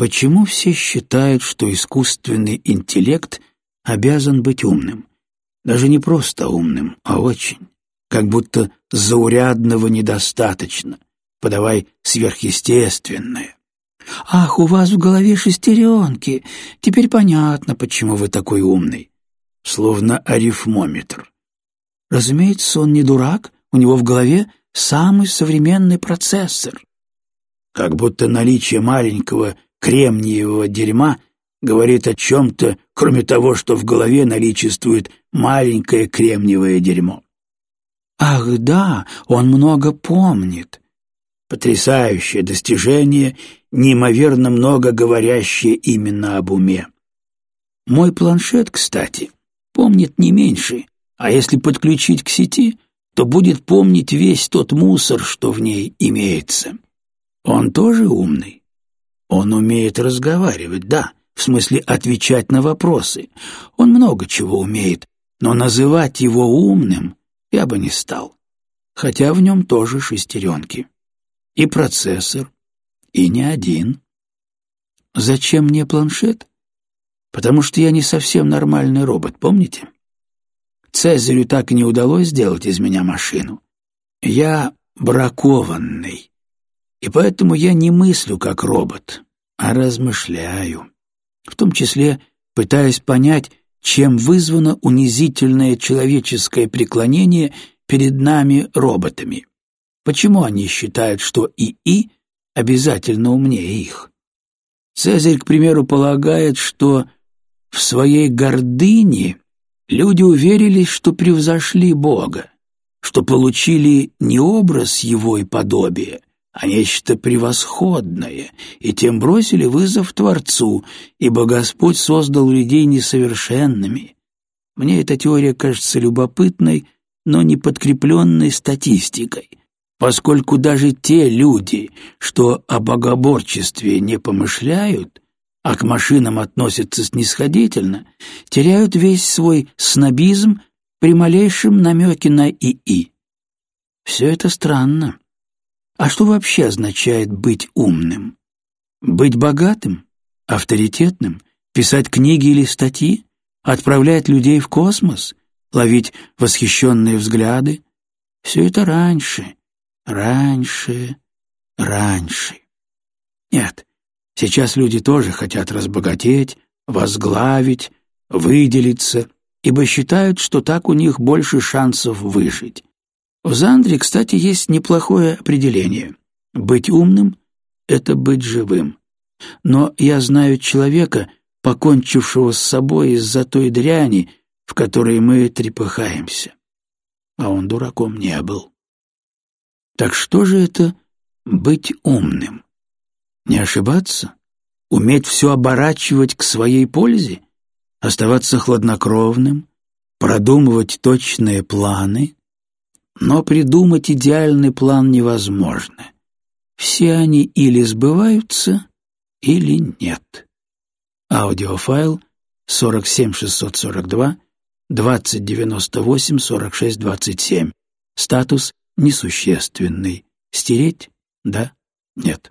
Почему все считают, что искусственный интеллект обязан быть умным? Даже не просто умным, а очень. Как будто заурядного недостаточно. Подавай сверхъестественное. «Ах, у вас в голове шестеренки! Теперь понятно, почему вы такой умный». Словно арифмометр. Разумеется, он не дурак, у него в голове самый современный процессор. Как будто наличие маленького кремниевого дерьма говорит о чем-то, кроме того, что в голове наличествует маленькое кремниевое дерьмо. Ах да, он много помнит. Потрясающее достижение, неимоверно много говорящее именно об уме. Мой планшет, кстати, помнит не меньше, а если подключить к сети, то будет помнить весь тот мусор, что в ней имеется. Он тоже умный. Он умеет разговаривать, да, в смысле отвечать на вопросы. Он много чего умеет, но называть его умным я бы не стал. Хотя в нем тоже шестеренки. И процессор, и не один. Зачем мне планшет? Потому что я не совсем нормальный робот, помните? Цезарю так и не удалось сделать из меня машину. Я бракованный, и поэтому я не мыслю как робот, а размышляю, в том числе пытаясь понять, чем вызвано унизительное человеческое преклонение перед нами роботами. Почему они считают, что ИИ обязательно умнее их? Цезарь, к примеру, полагает, что в своей гордыне Люди уверились, что превзошли Бога, что получили не образ Его и подобие, а нечто превосходное, и тем бросили вызов Творцу, ибо Господь создал людей несовершенными. Мне эта теория кажется любопытной, но не подкрепленной статистикой, поскольку даже те люди, что о богоборчестве не помышляют, а к машинам относятся снисходительно, теряют весь свой снобизм при малейшем намеке на ИИ. Все это странно. А что вообще означает быть умным? Быть богатым? Авторитетным? Писать книги или статьи? Отправлять людей в космос? Ловить восхищенные взгляды? Все это раньше, раньше, раньше. Нет, Сейчас люди тоже хотят разбогатеть, возглавить, выделиться, ибо считают, что так у них больше шансов выжить. В Зандре, кстати, есть неплохое определение. Быть умным — это быть живым. Но я знаю человека, покончившего с собой из-за той дряни, в которой мы трепыхаемся. А он дураком не был. Так что же это быть умным? Не ошибаться? Уметь все оборачивать к своей пользе? Оставаться хладнокровным? Продумывать точные планы? Но придумать идеальный план невозможно. Все они или сбываются, или нет. Аудиофайл 47642 2098 4627. Статус несущественный. Стереть? Да? Нет.